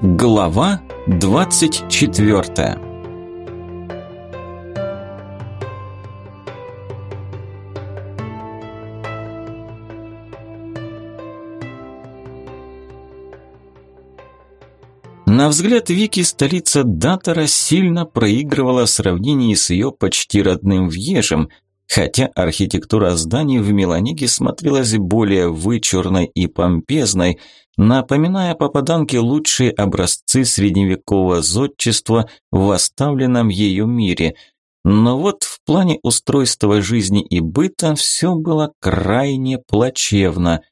Глава 24 На взгляд Вики столица Датора сильно проигрывала в сравнении с ее почти родным Вьежем, хотя архитектура зданий в Меланике смотрелась более вычурной и помпезной, напоминая попаданке лучшие образцы средневекового зодчества в оставленном ею мире. Но вот в плане устройства жизни и быта все было крайне плачевно.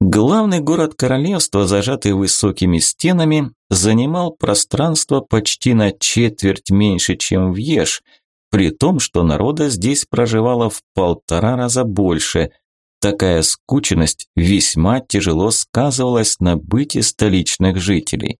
Главный город королевства, зажатый высокими стенами, занимал пространство почти на четверть меньше, чем в Еш – при том, что народа здесь проживало в полтора раза больше. Такая скученность весьма тяжело сказывалась на быте столичных жителей.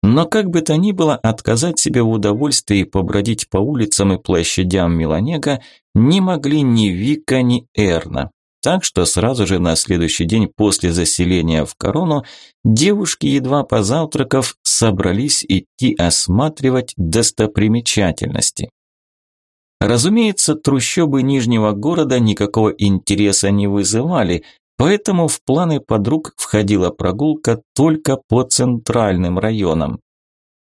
Но как бы то ни было, отказать себе в удовольствии побродить по улицам и площадям Миланега не могли ни Вика, ни Эрна. Так что сразу же на следующий день после заселения в корону девушки, едва позавтракав, собрались идти осматривать достопримечательности. Разумеется, трущобы Нижнего города никакого интереса не вызывали, поэтому в планы подруг входила прогулка только по центральным районам.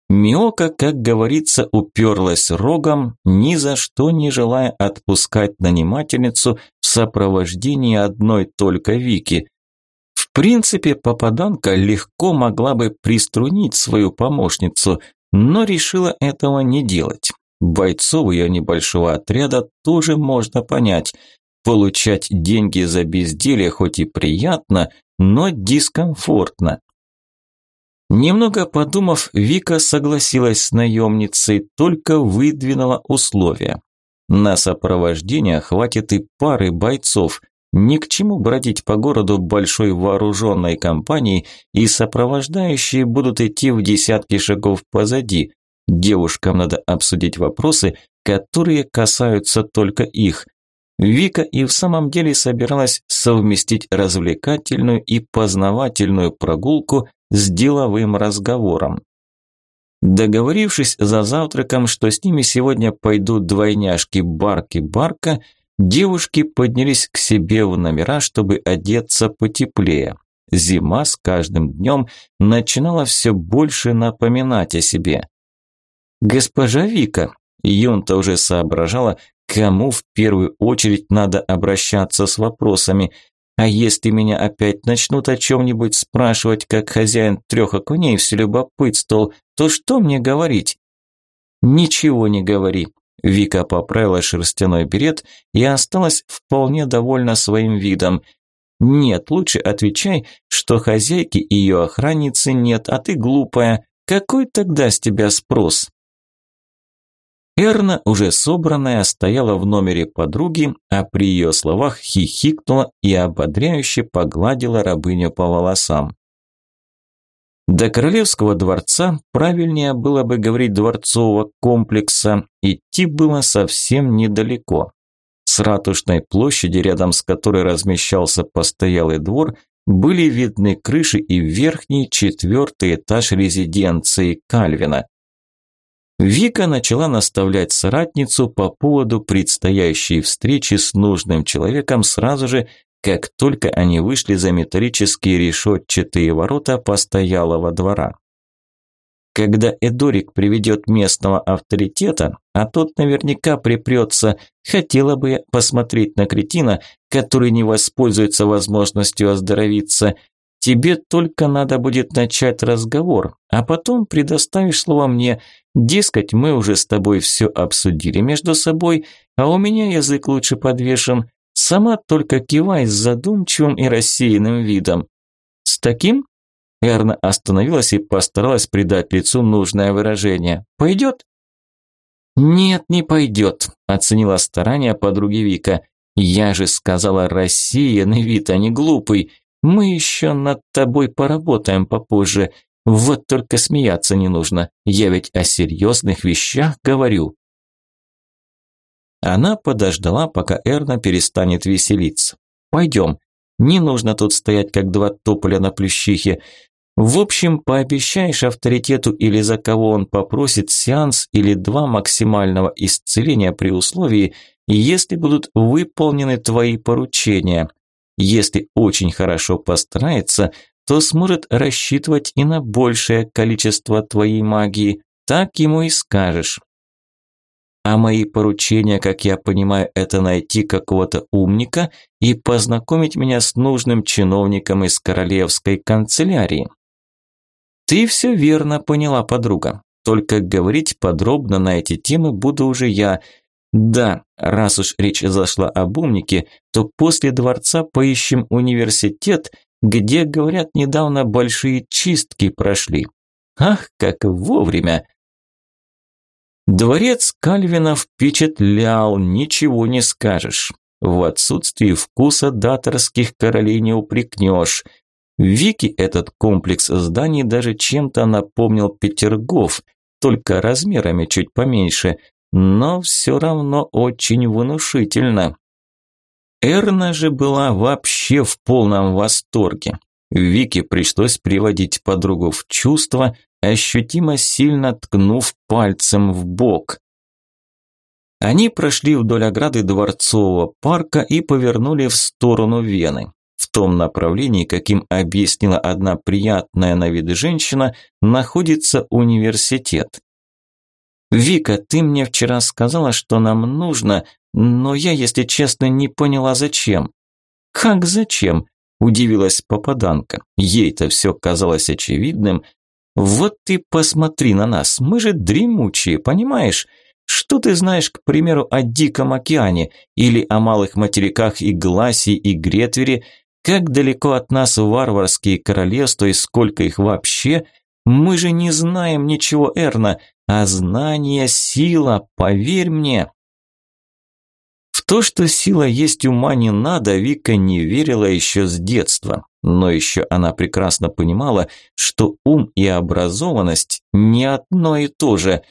Миока, как говорится, уперлась рогом, ни за что не желая отпускать нанимательницу в сопровождении одной только Вики. В принципе, попаданка легко могла бы приструнить свою помощницу, но решила этого не делать. Бойцов ее небольшого отряда тоже можно понять. Получать деньги за безделье хоть и приятно, но дискомфортно. Немного подумав, Вика согласилась с наемницей, только выдвинула условия. На сопровождение хватит и пары бойцов. Ни к чему бродить по городу большой вооруженной компанией, и сопровождающие будут идти в десятки шагов позади. Девушкам надо обсудить вопросы, которые касаются только их. Вика и в самом деле собиралась совместить развлекательную и познавательную прогулку с деловым разговором. Договорившись за завтраком, что с ними сегодня пойдут двойняшки Барк и Барка, девушки поднялись к себе в номера, чтобы одеться потеплее. Зима с каждым днем начинала все больше напоминать о себе. «Госпожа Вика», Юнта уже соображала, кому в первую очередь надо обращаться с вопросами. А если меня опять начнут о чем-нибудь спрашивать, как хозяин трех окуней все любопытствовал, то что мне говорить? Ничего не говори. Вика поправила шерстяной берет и осталась вполне довольна своим видом. Нет, лучше отвечай, что хозяйки и ее охранницы нет, а ты глупая. Какой тогда с тебя спрос? Эрна, уже собранная, стояла в номере подруги, а при ее словах хихикнула и ободряюще погладила рабыню по волосам. До королевского дворца, правильнее было бы говорить дворцового комплекса, идти было совсем недалеко. С ратушной площади, рядом с которой размещался постоялый двор, были видны крыши и верхний четвертый этаж резиденции Кальвина. Вика начала наставлять соратницу по поводу предстоящей встречи с нужным человеком сразу же, как только они вышли за металлические решетчатые ворота постоялого двора. Когда Эдорик приведет местного авторитета, а тот наверняка припрется, хотела бы посмотреть на кретина, который не воспользуется возможностью оздоровиться – Тебе только надо будет начать разговор, а потом предоставишь слово мне. Дескать, мы уже с тобой все обсудили между собой, а у меня язык лучше подвешен. Сама только кивай с задумчивым и рассеянным видом. С таким? Эрна остановилась и постаралась придать лицу нужное выражение. Пойдет? Нет, не пойдет, оценила старания подруги Вика. Я же сказала рассеянный вид, а не глупый. Мы еще над тобой поработаем попозже. Вот только смеяться не нужно. Я ведь о серьезных вещах говорю. Она подождала, пока Эрна перестанет веселиться. Пойдем. Не нужно тут стоять, как два тополя на плющихе. В общем, пообещаешь авторитету или за кого он попросит сеанс или два максимального исцеления при условии, если будут выполнены твои поручения. Если очень хорошо постарается, то сможет рассчитывать и на большее количество твоей магии. Так ему и скажешь. А мои поручения, как я понимаю, это найти какого-то умника и познакомить меня с нужным чиновником из королевской канцелярии. Ты все верно поняла, подруга. Только говорить подробно на эти темы буду уже я. Да, раз уж речь зашла об умнике, то после дворца поищем университет, где, говорят, недавно большие чистки прошли. Ах, как вовремя! Дворец Кальвина впечатлял, ничего не скажешь. В отсутствии вкуса даторских королей не упрекнешь. Вики этот комплекс зданий даже чем-то напомнил Петергоф, только размерами чуть поменьше, но все равно очень внушительно. Эрна же была вообще в полном восторге. Вике пришлось приводить подругу в чувство, ощутимо сильно ткнув пальцем в бок. Они прошли вдоль ограды Дворцового парка и повернули в сторону Вены. В том направлении, каким объяснила одна приятная на вид женщина, находится университет. «Вика, ты мне вчера сказала, что нам нужно, но я, если честно, не поняла, зачем». «Как зачем?» – удивилась попаданка. Ей-то все казалось очевидным, вот ты посмотри на нас, мы же дремучие, понимаешь? Что ты знаешь, к примеру, о Диком океане или о малых материках и Гласе и Гретвере? Как далеко от нас варварские королевства и сколько их вообще? Мы же не знаем ничего, Эрна, а знание – сила, поверь мне. В то, что сила есть ума не надо, Вика не верила еще с детства. Но еще она прекрасно понимала, что ум и образованность не одно и то же.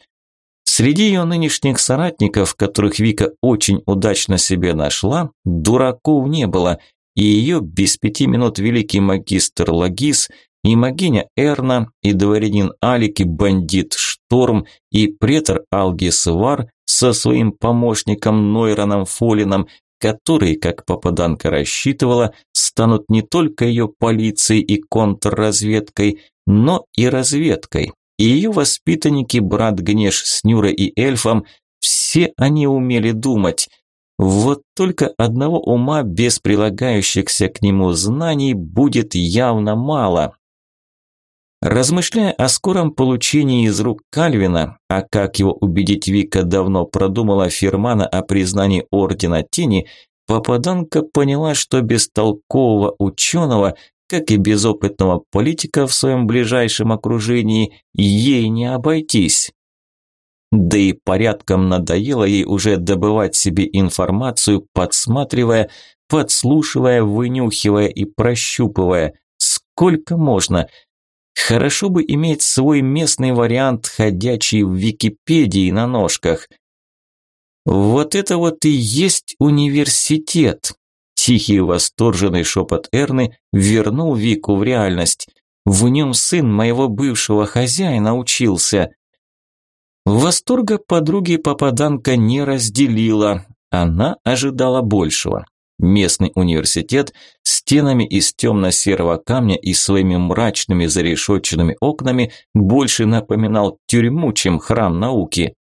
Среди ее нынешних соратников, которых Вика очень удачно себе нашла, дураков не было, и ее без пяти минут великий магистр Лагис, и магиня Эрна, и дворянин Алик, и бандит Шторм, и претор Алгис Вар со своим помощником Нойроном Фолином, которые, как попаданка рассчитывала, станут не только ее полицией и контрразведкой, но и разведкой. И ее воспитанники, брат Гнеш с Нюрой и эльфом, все они умели думать. Вот только одного ума без прилагающихся к нему знаний будет явно мало. Размышляя о скором получении из рук Кальвина, а как его убедить Вика давно продумала Фермана о признании Ордена Тени, попаданка поняла, что без толкового ученого, как и безопытного политика в своем ближайшем окружении, ей не обойтись. Да и порядком надоело ей уже добывать себе информацию, подсматривая, подслушивая, вынюхивая и прощупывая. Сколько можно – Хорошо бы иметь свой местный вариант, ходячий в Википедии на ножках. Вот это вот и есть университет. Тихий восторженный шепот Эрны вернул Вику в реальность. В нем сын моего бывшего хозяина учился. Восторга подруги попаданка не разделила. Она ожидала большего. Местный университет стенами из темно-серого камня и своими мрачными зарешоченными окнами больше напоминал тюрьму, чем храм науки.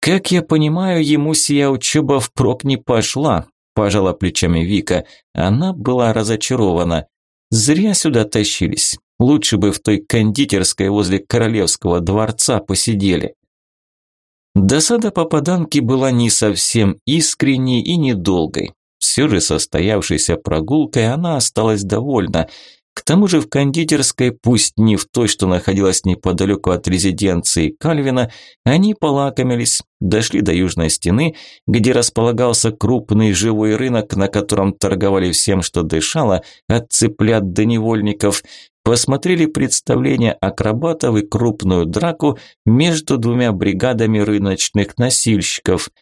«Как я понимаю, ему сия учеба впрок не пошла», – пожала плечами Вика. Она была разочарована. «Зря сюда тащились. Лучше бы в той кондитерской возле королевского дворца посидели». Досада попаданки была не совсем искренней и недолгой. Все же состоявшейся прогулкой она осталась довольна. К тому же в кондитерской, пусть не в той, что находилась неподалеку от резиденции Кальвина, они полакомились, дошли до южной стены, где располагался крупный живой рынок, на котором торговали всем, что дышало, от цыплят до невольников, посмотрели представление акробатов и крупную драку между двумя бригадами рыночных носильщиков –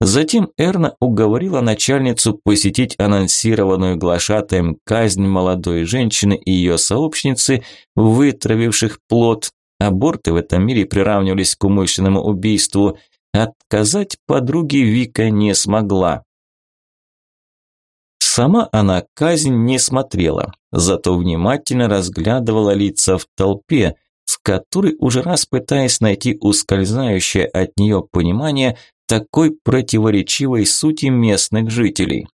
Затем Эрна уговорила начальницу посетить анонсированную глашатаем казнь молодой женщины и ее сообщницы, вытравивших плод. Аборты в этом мире приравнивались к умышленному убийству. Отказать подруге Вика не смогла. Сама она казнь не смотрела, зато внимательно разглядывала лица в толпе, в которой уже раз пытаясь найти ускользающее от нее понимание такой противоречивой сути местных жителей.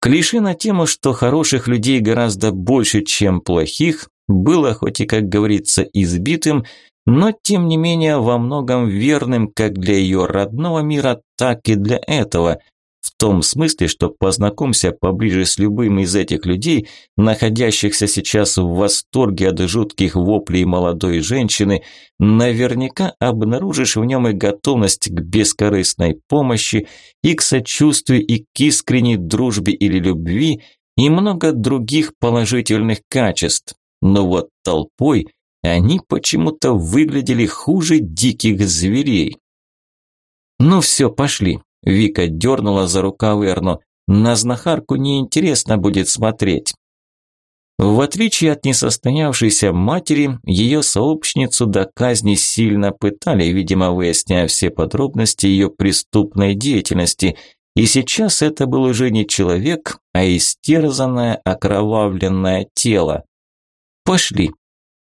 Клише на тему, что хороших людей гораздо больше, чем плохих, было хоть и, как говорится, избитым, но тем не менее во многом верным как для ее родного мира, так и для этого – в том смысле, что познакомься поближе с любым из этих людей, находящихся сейчас в восторге от жутких воплей молодой женщины, наверняка обнаружишь в нем и готовность к бескорыстной помощи, и к сочувствию, и к искренней дружбе или любви, и много других положительных качеств. Но вот толпой они почему-то выглядели хуже диких зверей. Ну все, пошли. Вика дернула за рукав Эрну. На знахарку неинтересно будет смотреть. В отличие от несостоявшейся матери, ее сообщницу до казни сильно пытали, видимо, выясняя все подробности ее преступной деятельности. И сейчас это был уже не человек, а истерзанное, окровавленное тело. «Пошли»,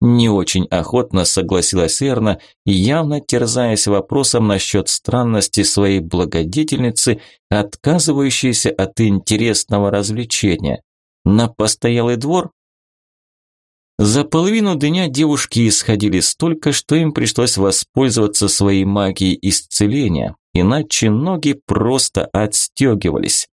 не очень охотно согласилась Эрна, явно терзаясь вопросом насчет странности своей благодетельницы, отказывающейся от интересного развлечения. На постоялый двор? За половину дня девушки исходили столько, что им пришлось воспользоваться своей магией исцеления, иначе ноги просто отстегивались.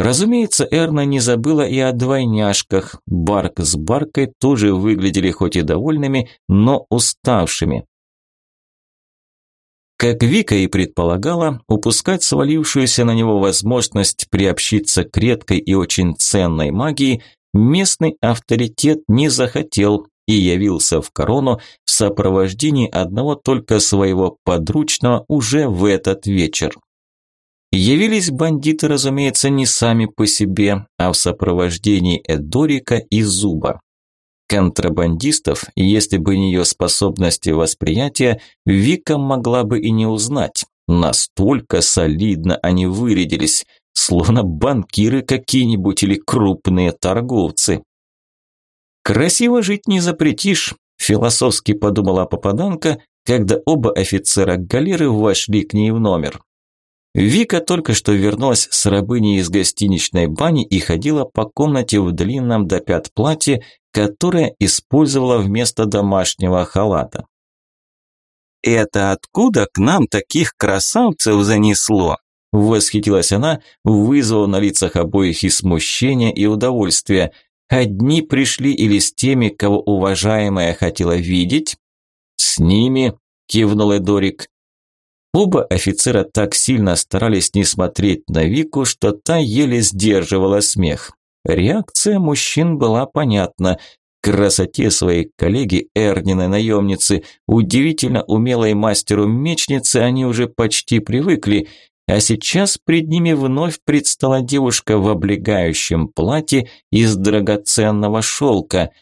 Разумеется, Эрна не забыла и о двойняшках. Барк с Баркой тоже выглядели хоть и довольными, но уставшими. Как Вика и предполагала, упускать свалившуюся на него возможность приобщиться к редкой и очень ценной магии местный авторитет не захотел и явился в корону в сопровождении одного только своего подручного уже в этот вечер. Явились бандиты, разумеется, не сами по себе, а в сопровождении Эдорика и Зуба. Контрабандистов, если бы не ее способности восприятия, Вика могла бы и не узнать. Настолько солидно они вырядились, словно банкиры какие-нибудь или крупные торговцы. «Красиво жить не запретишь», – философски подумала попаданка, когда оба офицера галеры вошли к ней в номер. Вика только что вернулась с рабыней из гостиничной бани и ходила по комнате в длинном до пят платье, которое использовала вместо домашнего халата. «Это откуда к нам таких красавцев занесло?» Восхитилась она, вызвав на лицах обоих и смущение, и удовольствие. Одни пришли или с теми, кого уважаемая хотела видеть? «С ними», – кивнул Эдорик. Оба офицера так сильно старались не смотреть на Вику, что та еле сдерживала смех. Реакция мужчин была понятна. Красоте своей коллеги Эрниной наемницы, удивительно умелой мастеру-мечницы они уже почти привыкли, а сейчас пред ними вновь предстала девушка в облегающем платье из драгоценного шелка –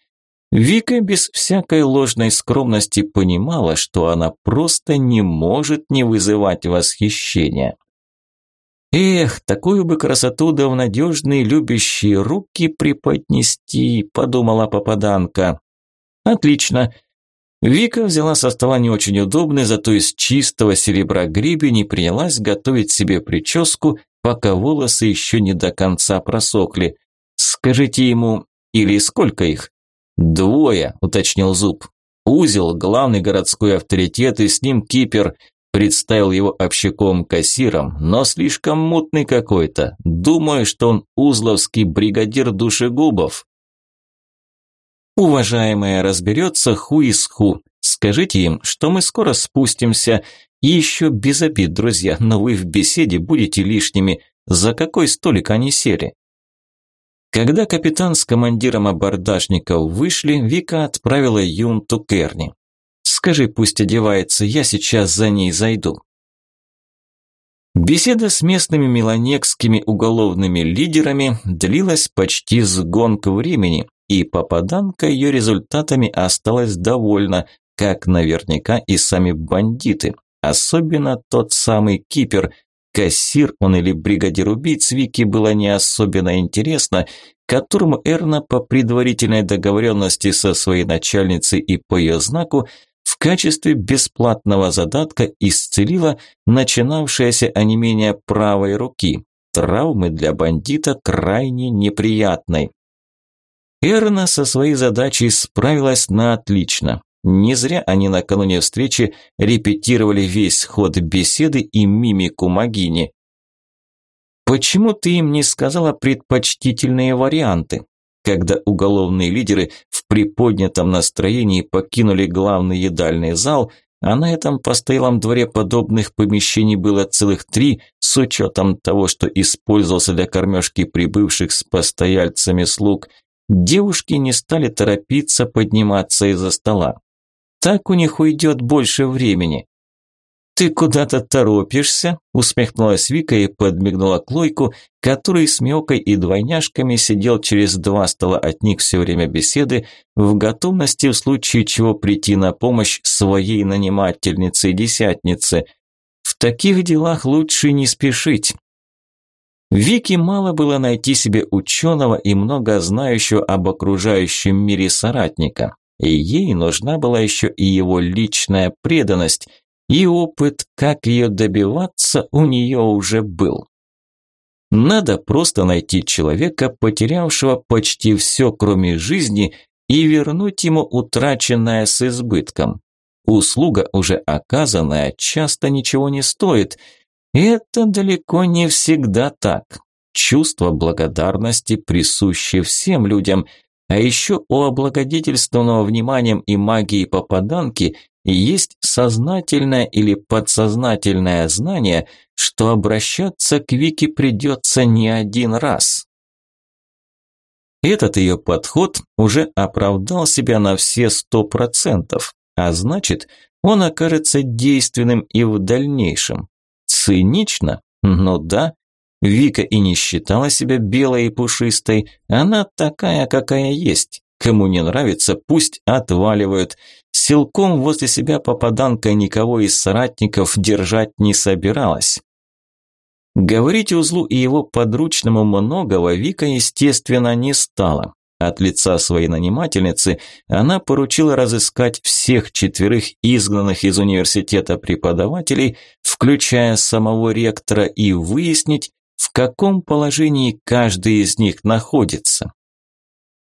Вика без всякой ложной скромности понимала, что она просто не может не вызывать восхищения. «Эх, такую бы красоту да в надежные любящие руки преподнести», – подумала попаданка. «Отлично». Вика взяла со стола не очень удобный, зато из чистого серебра гребень и принялась готовить себе прическу, пока волосы еще не до конца просохли. «Скажите ему, или сколько их?» «Двое», – уточнил Зуб. «Узел, главный городской авторитет, и с ним кипер. Представил его общаком-кассиром, но слишком мутный какой-то. Думаю, что он узловский бригадир душегубов». «Уважаемая разберется ху из ху. Скажите им, что мы скоро спустимся. И еще без обид, друзья, но вы в беседе будете лишними. За какой столик они сели?» Когда капитан с командиром абордажников вышли, Вика отправила Юнту к Эрни. «Скажи, пусть одевается, я сейчас за ней зайду». Беседа с местными меланекскими уголовными лидерами длилась почти с гонка времени, и попаданка ее результатами осталась довольна, как наверняка и сами бандиты, особенно тот самый кипер. Кассир он или бригадир убийц Вики было не особенно интересно, которому Эрна по предварительной договоренности со своей начальницей и по ее знаку в качестве бесплатного задатка исцелила начинавшееся онемение правой руки. Травмы для бандита крайне неприятной. Эрна со своей задачей справилась на отлично. Не зря они накануне встречи репетировали весь ход беседы и мимику Магини. «Почему ты им не сказала предпочтительные варианты?» Когда уголовные лидеры в приподнятом настроении покинули главный едальный зал, а на этом постоялом дворе подобных помещений было целых три, с учетом того, что использовался для кормежки прибывших с постояльцами слуг, девушки не стали торопиться подниматься из-за стола. Так у них уйдет больше времени. «Ты куда-то торопишься?» – усмехнулась Вика и подмигнула Клойку, который с Мёкой и двойняшками сидел через два стола от них все время беседы, в готовности в случае чего прийти на помощь своей нанимательнице-десятнице. В таких делах лучше не спешить. Вике мало было найти себе ученого и много знающего об окружающем мире соратника, и ей нужна была еще и его личная преданность – и опыт, как ее добиваться, у нее уже был. Надо просто найти человека, потерявшего почти все, кроме жизни, и вернуть ему утраченное с избытком. Услуга, уже оказанная, часто ничего не стоит. Это далеко не всегда так. Чувство благодарности присуще всем людям, а еще у облагодетельственного вниманием и магии попаданки есть сознательное или подсознательное знание, что обращаться к Вике придется не один раз. Этот ее подход уже оправдал себя на все сто процентов, а значит, он окажется действенным и в дальнейшем. Цинично? Ну да. Вика и не считала себя белой и пушистой, она такая, какая есть. Кому не нравится, пусть отваливают. Силком возле себя попаданка никого из соратников держать не собиралась. Говорить узлу и его подручному многого Вика, естественно, не стала. От лица своей нанимательницы она поручила разыскать всех четверых изгнанных из университета преподавателей, включая самого ректора, и выяснить, в каком положении каждый из них находится.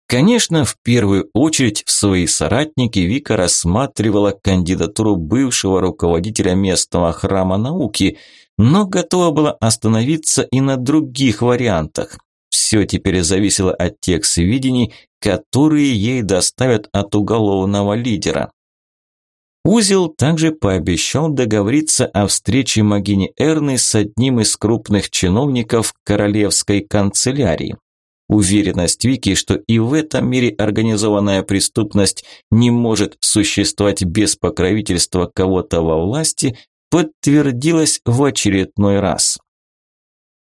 Конечно, в первую очередь в свои соратники Вика рассматривала кандидатуру бывшего руководителя местного храма науки, но готова была остановиться и на других вариантах. Все теперь зависело от тех сведений, которые ей доставят от уголовного лидера. Узел также пообещал договориться о встрече Магини Эрны с одним из крупных чиновников королевской канцелярии. Уверенность Вики, что и в этом мире организованная преступность не может существовать без покровительства кого-то во власти, подтвердилась в очередной раз.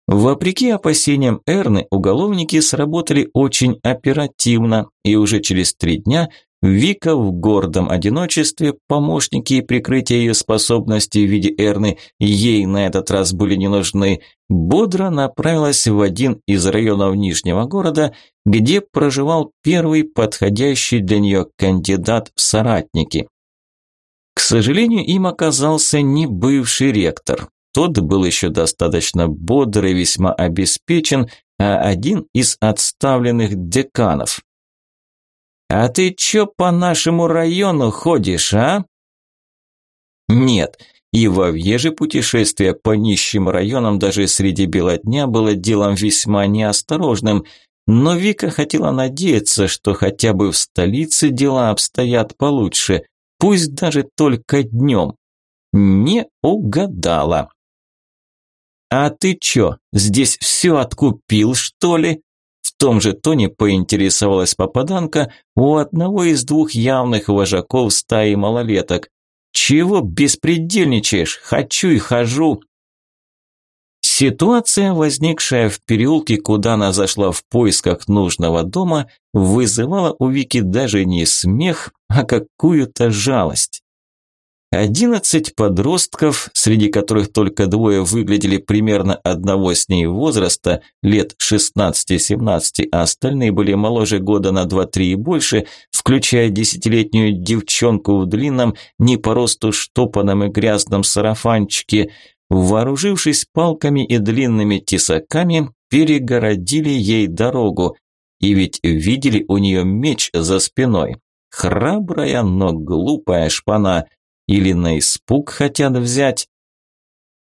Вопреки опасениям Эрны, уголовники сработали очень оперативно, и уже через три дня Вика в гордом одиночестве, помощники и прикрытие ее способностей в виде Эрны ей на этот раз были не нужны, бодро направилась в один из районов Нижнего города, где проживал первый подходящий для нее кандидат в соратники. К сожалению, им оказался не бывший ректор. Тот был еще достаточно бодр и весьма обеспечен, а один из отставленных деканов. «А ты чё по нашему району ходишь, а?» Нет, и во Вьеже путешествие по нищим районам даже среди бела дня было делом весьма неосторожным, но Вика хотела надеяться, что хотя бы в столице дела обстоят получше, пусть даже только днем. Не угадала. «А ты чё, здесь все откупил, что ли?» В том же тоне поинтересовалась попаданка у одного из двух явных вожаков стаи малолеток. «Чего беспредельничаешь? Хочу и хожу!» Ситуация, возникшая в переулке, куда она зашла в поисках нужного дома, вызывала у Вики даже не смех, а какую-то жалость. Одиннадцать подростков, среди которых только двое выглядели примерно одного с ней возраста, лет 16-17, а остальные были моложе года на 2-3 и больше, включая десятилетнюю девчонку в длинном, не по росту штопанном и грязном сарафанчике, вооружившись палками и длинными тесаками, перегородили ей дорогу. И ведь видели у нее меч за спиной. Храбрая, но глупая шпана – или на испуг хотят взять?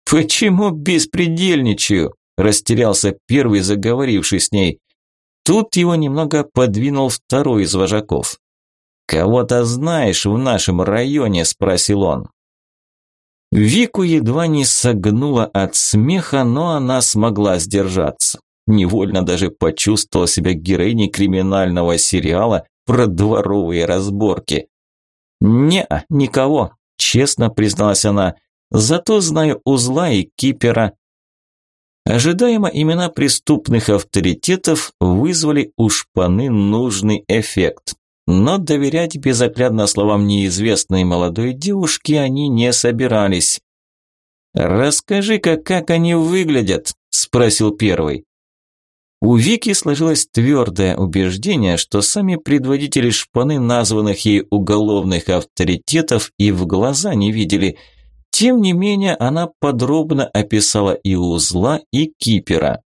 «Почему беспредельничаю?» – растерялся первый, заговоривший с ней. Тут его немного подвинул второй из вожаков. «Кого-то знаешь в нашем районе?» – спросил он. Вику едва не согнула от смеха, но она смогла сдержаться. Невольно даже почувствовала себя героиней криминального сериала про дворовые разборки. «Не, никого», честно призналась она. Зато знаю узла и кипера. Ожидаемо имена преступных авторитетов вызвали у шпаны нужный эффект. Но доверять безоглядно словам неизвестной молодой девушки они не собирались. «Расскажи-ка, как они выглядят?» – спросил первый. У Вики сложилось твердое убеждение, что сами предводители шпаны названных ей уголовных авторитетов и в глаза не видели. Тем не менее, она подробно описала и узла, и кипера.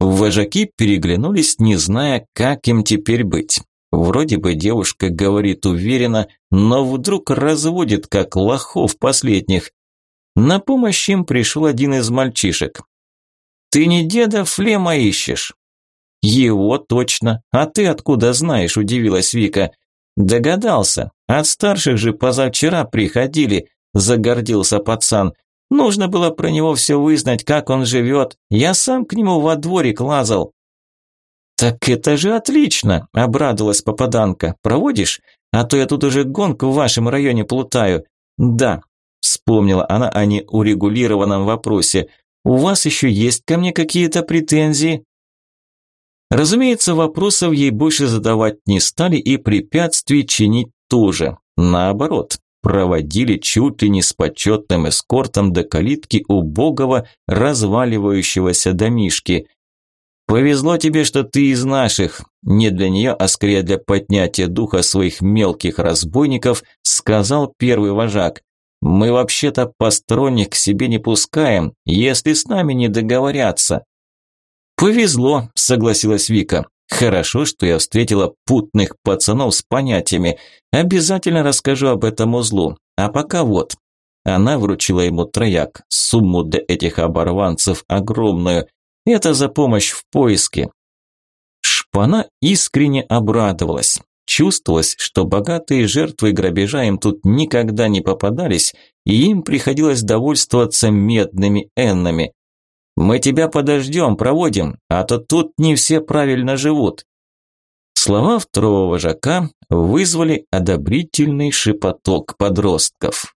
Вожаки переглянулись, не зная, как им теперь быть. Вроде бы девушка говорит уверенно, но вдруг разводит, как лохов последних. На помощь им пришел один из мальчишек. Ты не деда Флема ищешь?» «Его точно. А ты откуда знаешь?» – удивилась Вика. «Догадался. От старших же позавчера приходили», – загордился пацан. «Нужно было про него все вызнать, как он живет. Я сам к нему во дворик лазал». «Так это же отлично!» – обрадовалась попаданка. «Проводишь? А то я тут уже гонку в вашем районе плутаю». «Да», – вспомнила она о неурегулированном вопросе. У вас еще есть ко мне какие-то претензии?» Разумеется, вопросов ей больше задавать не стали и препятствий чинить тоже. Наоборот, проводили чуть ли не с почетным эскортом до калитки убогого, разваливающегося домишки. «Повезло тебе, что ты из наших», не для нее, а скорее для поднятия духа своих мелких разбойников, сказал первый вожак. Мы вообще-то посторонних к себе не пускаем, если с нами не договорятся. Повезло, согласилась Вика. Хорошо, что я встретила путных пацанов с понятиями. Обязательно расскажу об этом узлу. А пока вот. Она вручила ему трояк, сумму для этих оборванцев огромную. Это за помощь в поиске. Шпана искренне обрадовалась. Чувствовалось, что богатые жертвы грабежа им тут никогда не попадались, и им приходилось довольствоваться медными эннами. «Мы тебя подождем, проводим, а то тут не все правильно живут». Слова второго вожака вызвали одобрительный шепоток подростков.